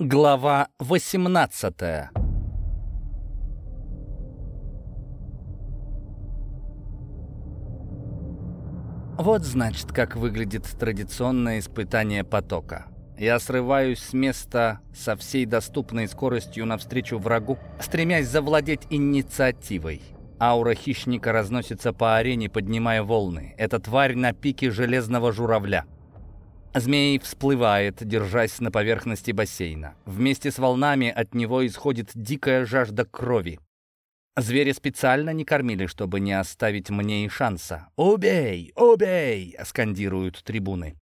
Глава 18 Вот, значит, как выглядит традиционное испытание потока. Я срываюсь с места со всей доступной скоростью навстречу врагу, стремясь завладеть инициативой. Аура хищника разносится по арене, поднимая волны. Эта тварь на пике железного журавля. Змей всплывает, держась на поверхности бассейна. Вместе с волнами от него исходит дикая жажда крови. Звери специально не кормили, чтобы не оставить мне и шанса. «Убей! Убей!» — скандируют трибуны.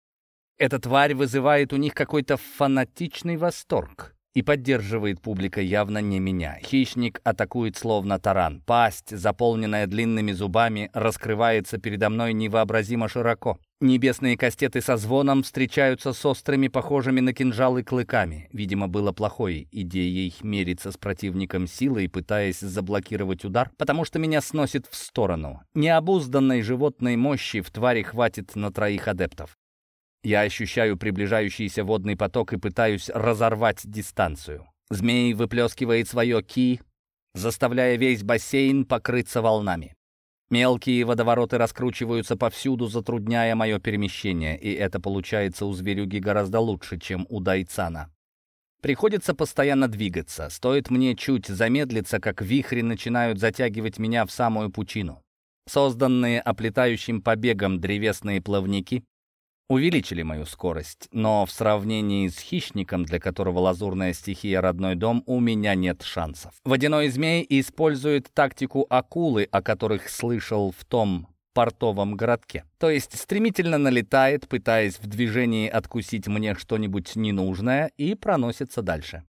Эта тварь вызывает у них какой-то фанатичный восторг. И поддерживает публика явно не меня. Хищник атакует словно таран. Пасть, заполненная длинными зубами, раскрывается передо мной невообразимо широко. Небесные кастеты со звоном встречаются с острыми, похожими на кинжалы, клыками. Видимо, было плохой идеей мериться с противником силой, пытаясь заблокировать удар, потому что меня сносит в сторону. Необузданной животной мощи в твари хватит на троих адептов. Я ощущаю приближающийся водный поток и пытаюсь разорвать дистанцию. Змей выплескивает свое ки, заставляя весь бассейн покрыться волнами. Мелкие водовороты раскручиваются повсюду, затрудняя мое перемещение, и это получается у зверюги гораздо лучше, чем у Дайцана. Приходится постоянно двигаться. Стоит мне чуть замедлиться, как вихри начинают затягивать меня в самую пучину. Созданные оплетающим побегом древесные плавники увеличили мою скорость, но в сравнении с хищником, для которого лазурная стихия родной дом, у меня нет шансов. Водяной змей использует тактику акулы, о которых слышал в том портовом городке. То есть стремительно налетает, пытаясь в движении откусить мне что-нибудь ненужное, и проносится дальше.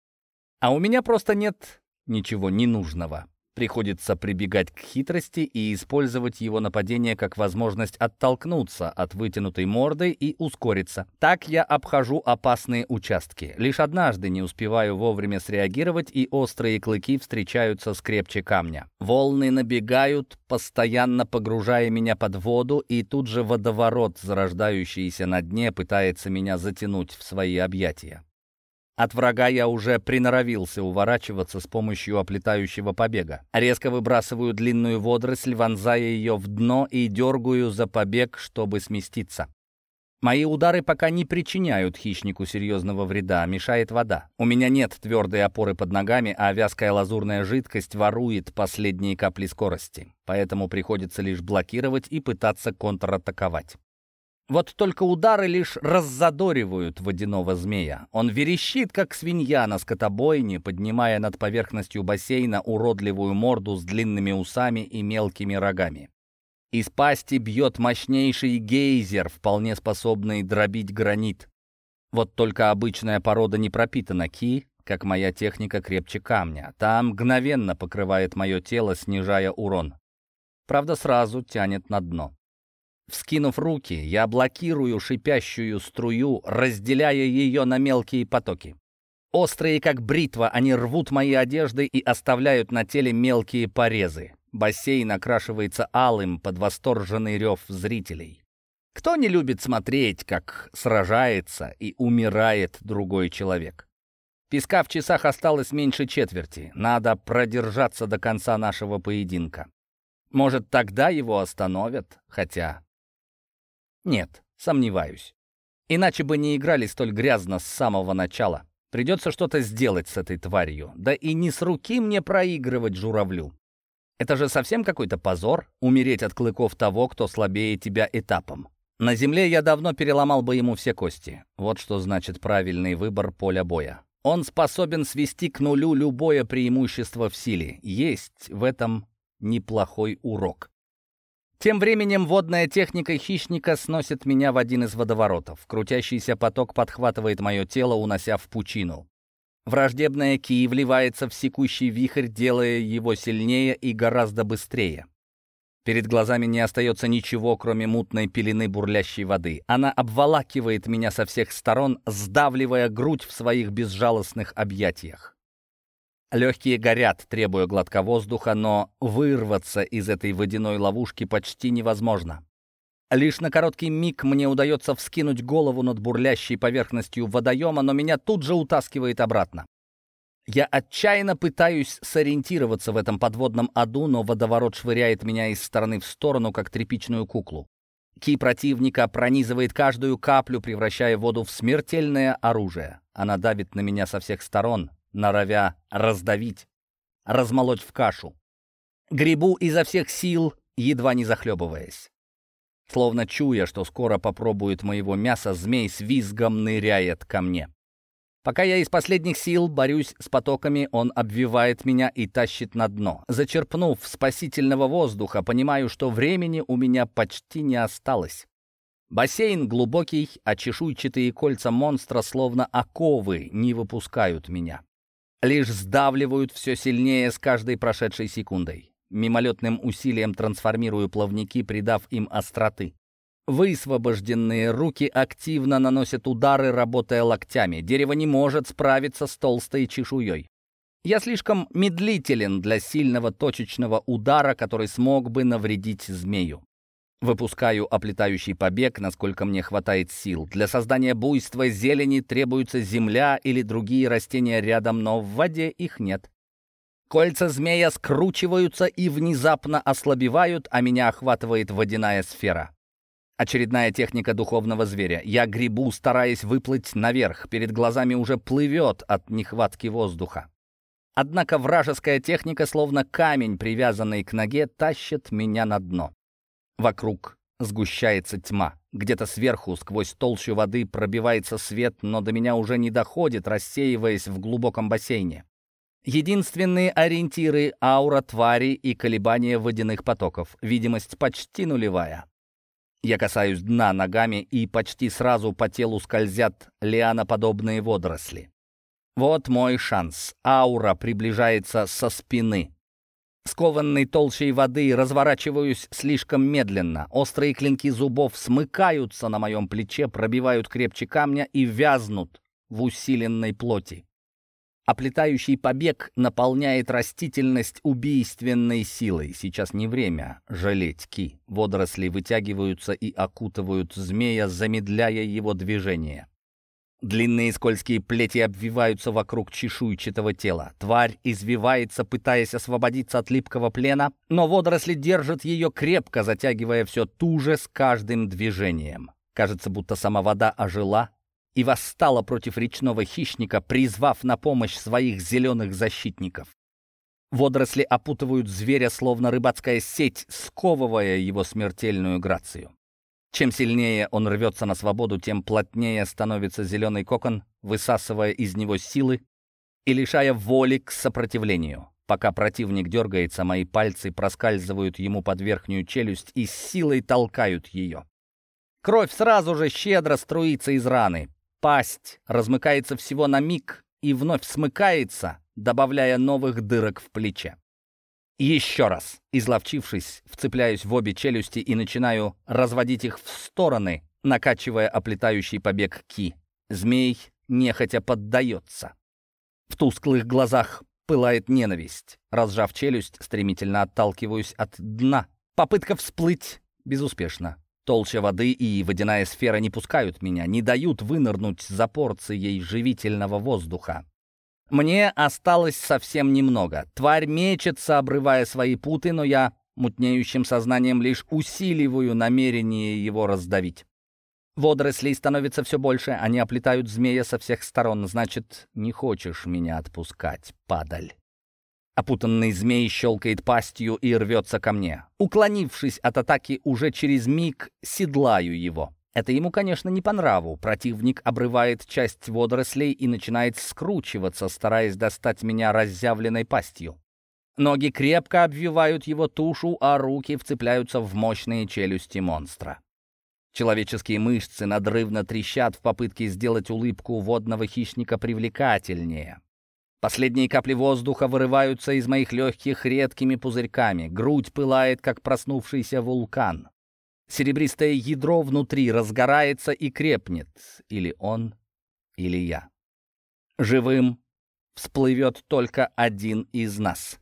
А у меня просто нет ничего ненужного. Приходится прибегать к хитрости и использовать его нападение как возможность оттолкнуться от вытянутой морды и ускориться. Так я обхожу опасные участки. Лишь однажды не успеваю вовремя среагировать, и острые клыки встречаются с крепче камня. Волны набегают, постоянно погружая меня под воду, и тут же водоворот, зарождающийся на дне, пытается меня затянуть в свои объятия. От врага я уже приноровился уворачиваться с помощью оплетающего побега. Резко выбрасываю длинную водоросль, вонзая ее в дно и дергаю за побег, чтобы сместиться. Мои удары пока не причиняют хищнику серьезного вреда, мешает вода. У меня нет твердой опоры под ногами, а вязкая лазурная жидкость ворует последние капли скорости. Поэтому приходится лишь блокировать и пытаться контратаковать. Вот только удары лишь раззадоривают водяного змея. Он верещит, как свинья на скотобойне, поднимая над поверхностью бассейна уродливую морду с длинными усами и мелкими рогами. Из пасти бьет мощнейший гейзер, вполне способный дробить гранит. Вот только обычная порода не пропитана ки, как моя техника крепче камня. Там мгновенно покрывает мое тело, снижая урон. Правда, сразу тянет на дно. Вскинув руки, я блокирую шипящую струю, разделяя ее на мелкие потоки. Острые, как бритва, они рвут мои одежды и оставляют на теле мелкие порезы. Бассейн окрашивается алым под восторженный рев зрителей. Кто не любит смотреть, как сражается и умирает другой человек? Песка в часах осталось меньше четверти. Надо продержаться до конца нашего поединка. Может, тогда его остановят? Хотя нет, сомневаюсь. Иначе бы не играли столь грязно с самого начала. Придется что-то сделать с этой тварью. Да и не с руки мне проигрывать журавлю. Это же совсем какой-то позор — умереть от клыков того, кто слабее тебя этапом. На земле я давно переломал бы ему все кости. Вот что значит правильный выбор поля боя. Он способен свести к нулю любое преимущество в силе. Есть в этом неплохой урок. Тем временем водная техника хищника сносит меня в один из водоворотов. Крутящийся поток подхватывает мое тело, унося в пучину. Враждебная ки вливается в секущий вихрь, делая его сильнее и гораздо быстрее. Перед глазами не остается ничего, кроме мутной пелены бурлящей воды. Она обволакивает меня со всех сторон, сдавливая грудь в своих безжалостных объятиях. Легкие горят, требуя глотка воздуха, но вырваться из этой водяной ловушки почти невозможно. Лишь на короткий миг мне удается вскинуть голову над бурлящей поверхностью водоема, но меня тут же утаскивает обратно. Я отчаянно пытаюсь сориентироваться в этом подводном аду, но водоворот швыряет меня из стороны в сторону, как тряпичную куклу. Ки противника пронизывает каждую каплю, превращая воду в смертельное оружие. Она давит на меня со всех сторон, норовя раздавить, размолоть в кашу. Грибу изо всех сил, едва не захлебываясь. Словно чуя, что скоро попробует моего мяса, змей с визгом ныряет ко мне. Пока я из последних сил борюсь с потоками, он обвивает меня и тащит на дно. Зачерпнув спасительного воздуха, понимаю, что времени у меня почти не осталось. Бассейн глубокий, а чешуйчатые кольца монстра, словно оковы, не выпускают меня. Лишь сдавливают все сильнее с каждой прошедшей секундой. Мимолетным усилием трансформирую плавники, придав им остроты. Высвобожденные руки активно наносят удары, работая локтями. Дерево не может справиться с толстой чешуей. Я слишком медлителен для сильного точечного удара, который смог бы навредить змею. Выпускаю оплетающий побег, насколько мне хватает сил. Для создания буйства зелени требуется земля или другие растения рядом, но в воде их нет. Кольца змея скручиваются и внезапно ослабевают, а меня охватывает водяная сфера. Очередная техника духовного зверя. Я грибу, стараясь выплыть наверх. Перед глазами уже плывет от нехватки воздуха. Однако вражеская техника, словно камень, привязанный к ноге, тащит меня на дно. Вокруг сгущается тьма. Где-то сверху, сквозь толщу воды, пробивается свет, но до меня уже не доходит, рассеиваясь в глубоком бассейне. Единственные ориентиры — аура твари и колебания водяных потоков. Видимость почти нулевая. Я касаюсь дна ногами, и почти сразу по телу скользят лианоподобные водоросли. Вот мой шанс. Аура приближается со спины. Скованный толщей воды, разворачиваюсь слишком медленно. Острые клинки зубов смыкаются на моем плече, пробивают крепче камня и вязнут в усиленной плоти. Оплетающий побег наполняет растительность убийственной силой. Сейчас не время жалеть ки. Водоросли вытягиваются и окутывают змея, замедляя его движение. Длинные скользкие плети обвиваются вокруг чешуйчатого тела. Тварь извивается, пытаясь освободиться от липкого плена, но водоросли держат ее крепко, затягивая все туже с каждым движением. Кажется, будто сама вода ожила, и восстала против речного хищника, призвав на помощь своих зеленых защитников. Водоросли опутывают зверя, словно рыбацкая сеть, сковывая его смертельную грацию. Чем сильнее он рвется на свободу, тем плотнее становится зеленый кокон, высасывая из него силы и лишая воли к сопротивлению. Пока противник дергается, мои пальцы проскальзывают ему под верхнюю челюсть и с силой толкают ее. Кровь сразу же щедро струится из раны. Пасть размыкается всего на миг и вновь смыкается, добавляя новых дырок в плече. Еще раз, изловчившись, вцепляюсь в обе челюсти и начинаю разводить их в стороны, накачивая оплетающий побег ки. Змей нехотя поддается. В тусклых глазах пылает ненависть. Разжав челюсть, стремительно отталкиваюсь от дна. Попытка всплыть безуспешна. Толща воды и водяная сфера не пускают меня, не дают вынырнуть за порцией живительного воздуха. Мне осталось совсем немного. Тварь мечется, обрывая свои путы, но я мутнеющим сознанием лишь усиливаю намерение его раздавить. Водорослей становится все больше, они оплетают змея со всех сторон. Значит, не хочешь меня отпускать, падаль. Опутанный змей щелкает пастью и рвется ко мне. Уклонившись от атаки уже через миг, седлаю его. Это ему, конечно, не по нраву. Противник обрывает часть водорослей и начинает скручиваться, стараясь достать меня разъявленной пастью. Ноги крепко обвивают его тушу, а руки вцепляются в мощные челюсти монстра. Человеческие мышцы надрывно трещат в попытке сделать улыбку водного хищника привлекательнее. Последние капли воздуха вырываются из моих легких редкими пузырьками. Грудь пылает, как проснувшийся вулкан. Серебристое ядро внутри разгорается и крепнет. Или он, или я. Живым всплывет только один из нас.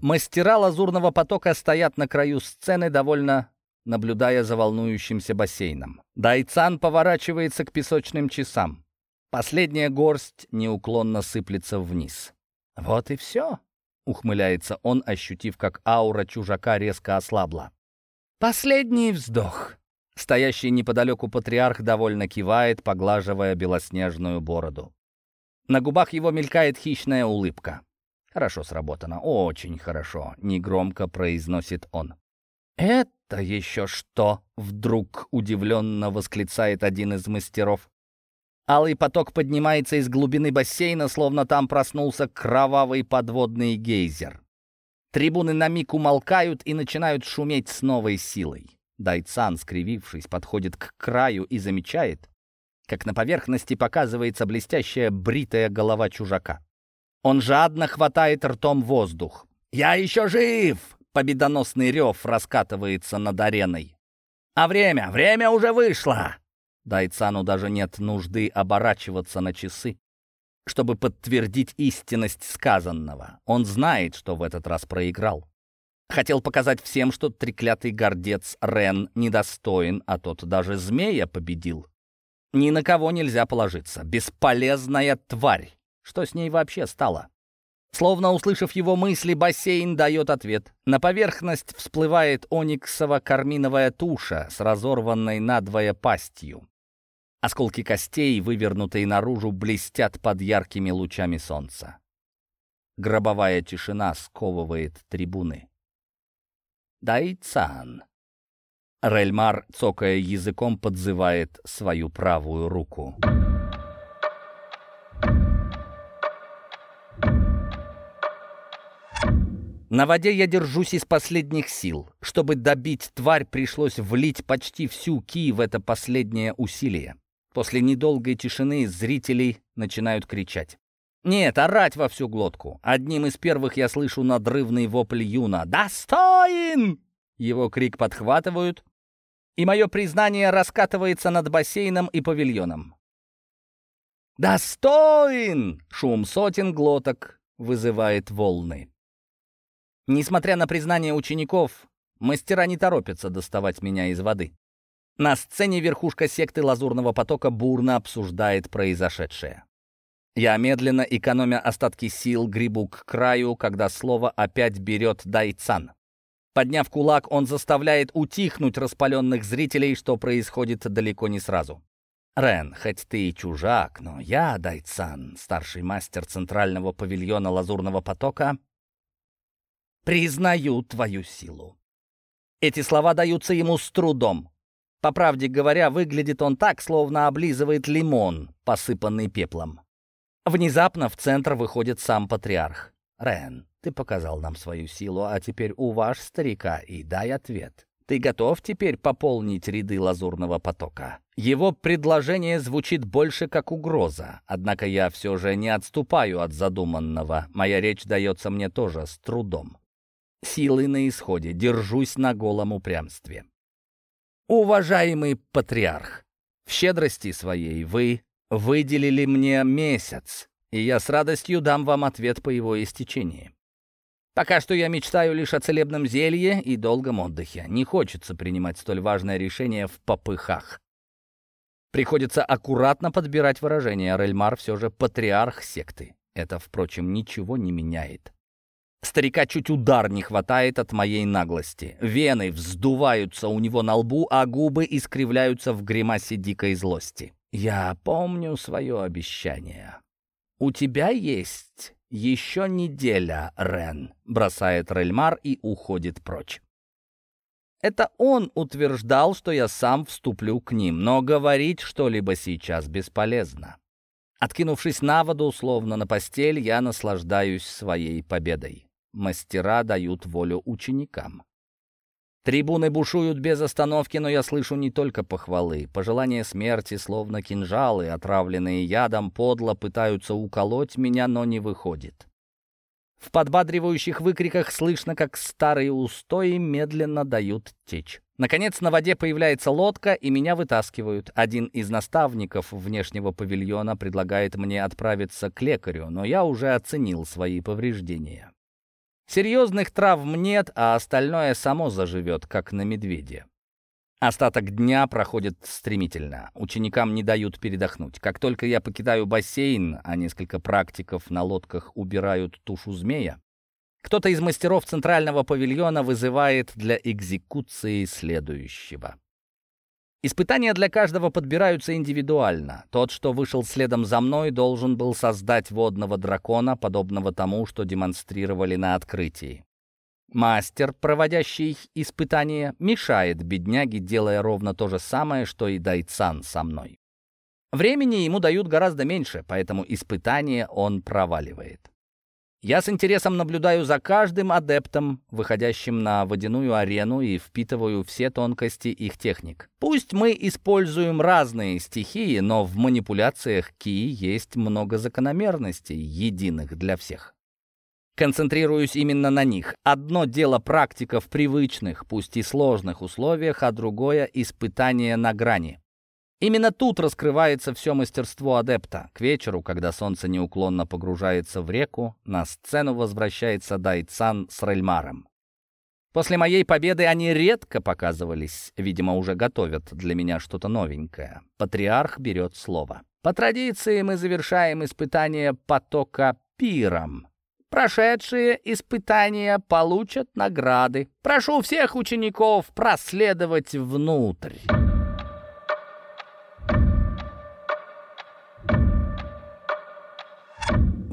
Мастера лазурного потока стоят на краю сцены, довольно наблюдая за волнующимся бассейном. Дайцан поворачивается к песочным часам. Последняя горсть неуклонно сыплется вниз. «Вот и все», — ухмыляется он, ощутив, как аура чужака резко ослабла. «Последний вздох». Стоящий неподалеку патриарх довольно кивает, поглаживая белоснежную бороду. На губах его мелькает хищная улыбка. «Хорошо сработано, очень хорошо», — негромко произносит он. «Это еще что?» — вдруг удивленно восклицает один из мастеров. Алый поток поднимается из глубины бассейна, словно там проснулся кровавый подводный гейзер. Трибуны на миг умолкают и начинают шуметь с новой силой. Дайцан, скривившись, подходит к краю и замечает, как на поверхности показывается блестящая бритая голова чужака. Он жадно хватает ртом воздух. «Я еще жив!» — победоносный рев раскатывается над ареной. «А время? Время уже вышло!» Дайцану даже нет нужды оборачиваться на часы, чтобы подтвердить истинность сказанного. Он знает, что в этот раз проиграл. Хотел показать всем, что треклятый гордец Рен недостоин, а тот даже змея победил. Ни на кого нельзя положиться. Бесполезная тварь. Что с ней вообще стало? Словно услышав его мысли, бассейн дает ответ. На поверхность всплывает ониксово-карминовая туша с разорванной надвое пастью. Осколки костей, вывернутые наружу, блестят под яркими лучами солнца. Гробовая тишина сковывает трибуны. Дайцан. Рельмар, цокая языком, подзывает свою правую руку. На воде я держусь из последних сил. Чтобы добить тварь, пришлось влить почти всю ки в это последнее усилие. После недолгой тишины зрители начинают кричать. Нет, орать во всю глотку. Одним из первых я слышу надрывный вопль Юна. «Достоин!» Его крик подхватывают, и мое признание раскатывается над бассейном и павильоном. «Достоин!» — шум сотен глоток вызывает волны. Несмотря на признание учеников, мастера не торопятся доставать меня из воды. На сцене верхушка секты Лазурного потока бурно обсуждает произошедшее. Я медленно, экономя остатки сил, грибу к краю, когда слово опять берет Дайцан. Подняв кулак, он заставляет утихнуть распаленных зрителей, что происходит далеко не сразу. «Рен, хоть ты и чужак, но я, Дайцан, старший мастер центрального павильона Лазурного потока, признаю твою силу». Эти слова даются ему с трудом. По правде говоря, выглядит он так, словно облизывает лимон, посыпанный пеплом. Внезапно в центр выходит сам патриарх. «Рен, ты показал нам свою силу, а теперь уваж старика и дай ответ. Ты готов теперь пополнить ряды лазурного потока?» Его предложение звучит больше как угроза, однако я все же не отступаю от задуманного. Моя речь дается мне тоже с трудом. Силы на исходе, держусь на голом упрямстве. Уважаемый патриарх, в щедрости своей вы выделили мне месяц, и я с радостью дам вам ответ по его истечении. Пока что я мечтаю лишь о целебном зелье и долгом отдыхе. Не хочется принимать столь важное решение в попыхах. Приходится аккуратно подбирать выражения. Рельмар все же патриарх секты. Это, впрочем, ничего не меняет. Старика чуть удар не хватает от моей наглости. Вены вздуваются у него на лбу, а губы искривляются в гримасе дикой злости. «Я помню свое обещание. У тебя есть еще неделя, Рен», — бросает Рельмар и уходит прочь. Это он утверждал, что я сам вступлю к ним, но говорить что-либо сейчас бесполезно. Откинувшись на воду, словно на постель, я наслаждаюсь своей победой. Мастера дают волю ученикам. Трибуны бушуют без остановки, но я слышу не только похвалы. Пожелания смерти, словно кинжалы, отравленные ядом, подло пытаются уколоть меня, но не выходит. В подбадривающих выкриках слышно, как старые устои медленно дают течь. Наконец на воде появляется лодка, и меня вытаскивают. Один из наставников внешнего павильона предлагает мне отправиться к лекарю, но я уже оценил свои повреждения. Серьезных травм нет, а остальное само заживет, как на медведе. Остаток дня проходит стремительно. Ученикам не дают передохнуть. Как только я покидаю бассейн, а несколько практиков на лодках убирают тушу змея, кто-то из мастеров центрального павильона вызывает для экзекуции следующего. Испытания для каждого подбираются индивидуально. Тот, что вышел следом за мной, должен был создать водного дракона, подобного тому, что демонстрировали на открытии. Мастер, проводящий испытания, мешает бедняге, делая ровно то же самое, что и Дайцан со мной. Времени ему дают гораздо меньше, поэтому испытание он проваливает. Я с интересом наблюдаю за каждым адептом, выходящим на водяную арену и впитываю все тонкости их техник. Пусть мы используем разные стихии, но в манипуляциях Ки есть много закономерностей, единых для всех. Концентрируюсь именно на них. Одно дело практика в привычных, пусть и сложных условиях, а другое — испытание на грани. Именно тут раскрывается все мастерство адепта. К вечеру, когда солнце неуклонно погружается в реку, на сцену возвращается Дайцан с Рельмаром. После моей победы они редко показывались, видимо, уже готовят для меня что-то новенькое. Патриарх берет слово. По традиции мы завершаем испытание потока пиром. Прошедшие испытания получат награды. Прошу всех учеников проследовать внутрь.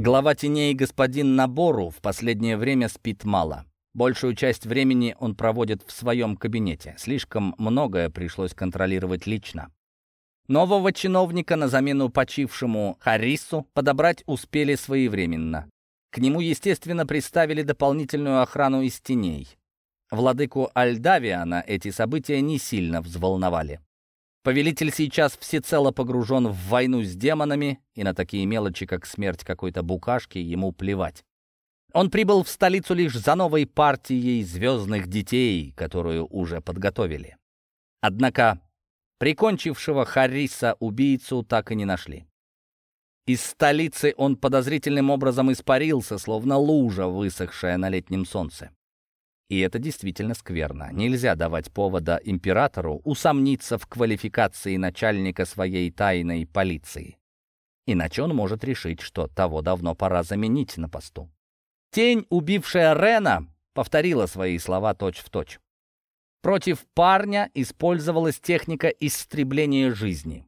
Глава теней господин Набору в последнее время спит мало. Большую часть времени он проводит в своем кабинете. Слишком многое пришлось контролировать лично. Нового чиновника на замену почившему Харису подобрать успели своевременно. К нему, естественно, приставили дополнительную охрану из теней. Владыку Альдавиана эти события не сильно взволновали. Повелитель сейчас всецело погружен в войну с демонами, и на такие мелочи, как смерть какой-то букашки, ему плевать. Он прибыл в столицу лишь за новой партией звездных детей, которую уже подготовили. Однако прикончившего Харриса убийцу так и не нашли. Из столицы он подозрительным образом испарился, словно лужа, высохшая на летнем солнце. И это действительно скверно. Нельзя давать повода императору усомниться в квалификации начальника своей тайной полиции. Иначе он может решить, что того давно пора заменить на посту. Тень, убившая Рена, повторила свои слова точь-в-точь. Точь. Против парня использовалась техника истребления жизни.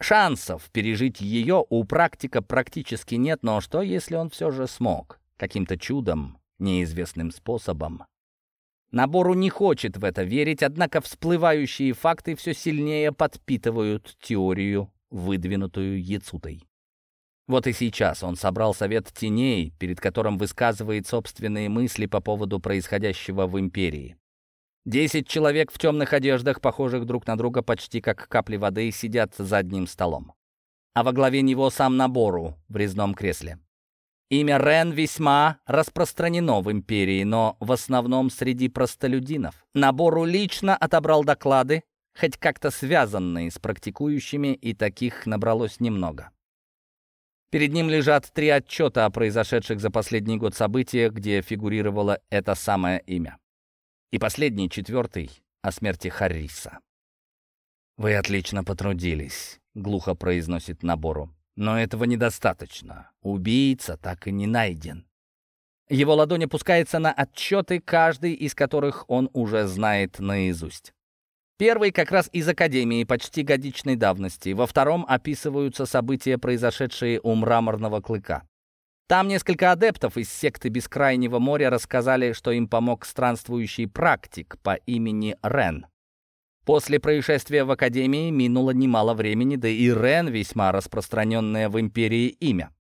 Шансов пережить ее у практика практически нет, но что, если он все же смог? Каким-то чудом, неизвестным способом. Набору не хочет в это верить, однако всплывающие факты все сильнее подпитывают теорию, выдвинутую Яцутой. Вот и сейчас он собрал совет теней, перед которым высказывает собственные мысли по поводу происходящего в империи. Десять человек в темных одеждах, похожих друг на друга почти как капли воды, сидят за одним столом. А во главе него сам Набору в резном кресле. Имя Рен весьма распространено в империи, но в основном среди простолюдинов. Набору лично отобрал доклады, хоть как-то связанные с практикующими, и таких набралось немного. Перед ним лежат три отчета о произошедших за последний год событиях, где фигурировало это самое имя. И последний, четвертый, о смерти Харриса. «Вы отлично потрудились», — глухо произносит Набору. «Но этого недостаточно. Убийца так и не найден». Его ладонь опускается на отчеты, каждый из которых он уже знает наизусть. Первый как раз из Академии почти годичной давности, во втором описываются события, произошедшие у Мраморного Клыка. Там несколько адептов из секты Бескрайнего моря рассказали, что им помог странствующий практик по имени Рен. После происшествия в Академии минуло немало времени, да и Рен весьма распространенное в Империи имя.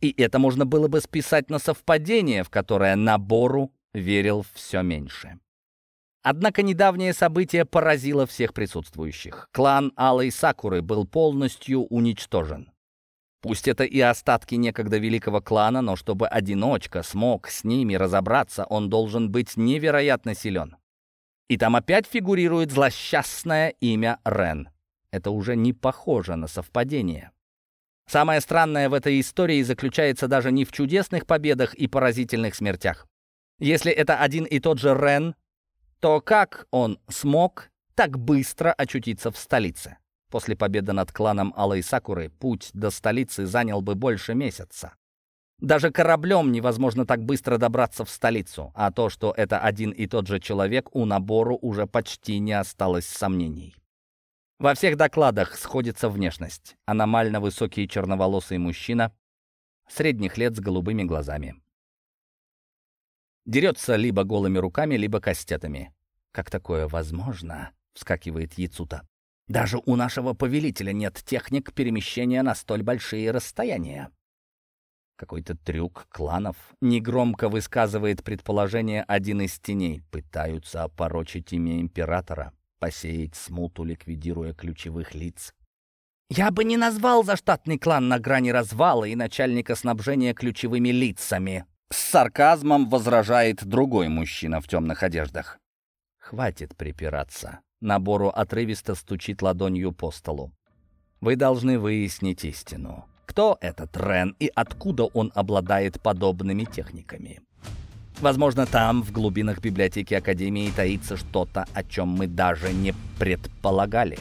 И это можно было бы списать на совпадение, в которое Набору верил все меньше. Однако недавнее событие поразило всех присутствующих. Клан Алой Сакуры был полностью уничтожен. Пусть это и остатки некогда великого клана, но чтобы одиночка смог с ними разобраться, он должен быть невероятно силен. И там опять фигурирует злосчастное имя Рен. Это уже не похоже на совпадение. Самое странное в этой истории заключается даже не в чудесных победах и поразительных смертях. Если это один и тот же Рен, то как он смог так быстро очутиться в столице? После победы над кланом Алой Сакуры путь до столицы занял бы больше месяца. Даже кораблем невозможно так быстро добраться в столицу, а то, что это один и тот же человек, у набору уже почти не осталось сомнений. Во всех докладах сходится внешность. Аномально высокий черноволосый мужчина, средних лет с голубыми глазами. Дерется либо голыми руками, либо кастетами. «Как такое возможно?» — вскакивает Яцута. «Даже у нашего повелителя нет техник перемещения на столь большие расстояния». Какой-то трюк кланов. Негромко высказывает предположение один из теней. Пытаются опорочить имя императора, посеять смуту, ликвидируя ключевых лиц. Я бы не назвал заштатный клан на грани развала и начальника снабжения ключевыми лицами. С сарказмом возражает другой мужчина в темных одеждах. Хватит припираться. Набору отрывисто стучит ладонью по столу. Вы должны выяснить истину. Кто этот Рен и откуда он обладает подобными техниками? Возможно, там, в глубинах библиотеки Академии, таится что-то, о чем мы даже не предполагали.